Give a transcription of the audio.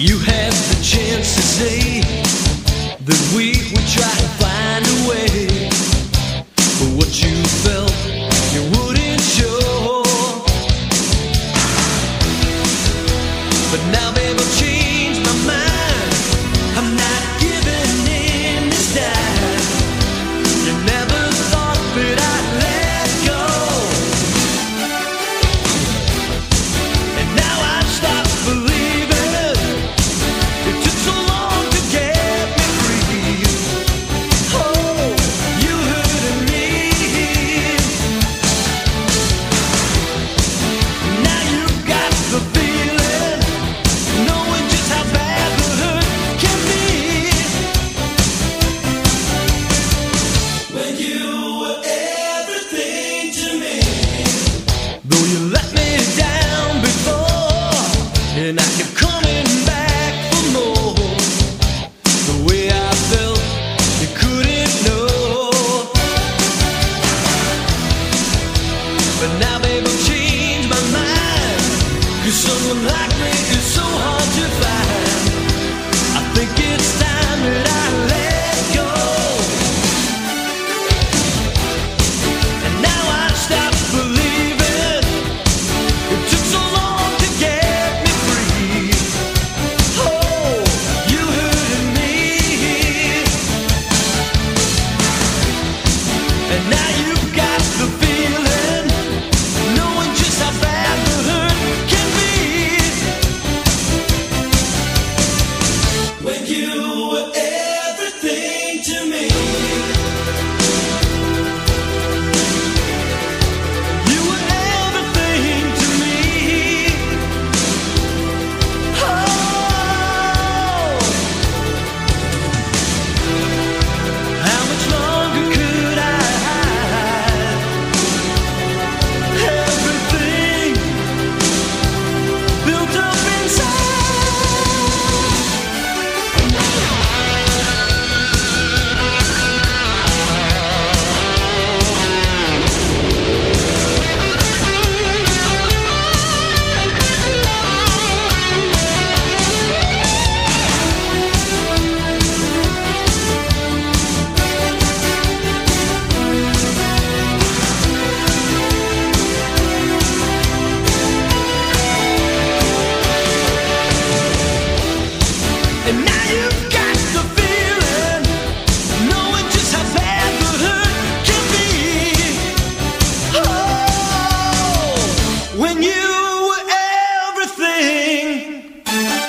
You had the chance to say eh? that we would try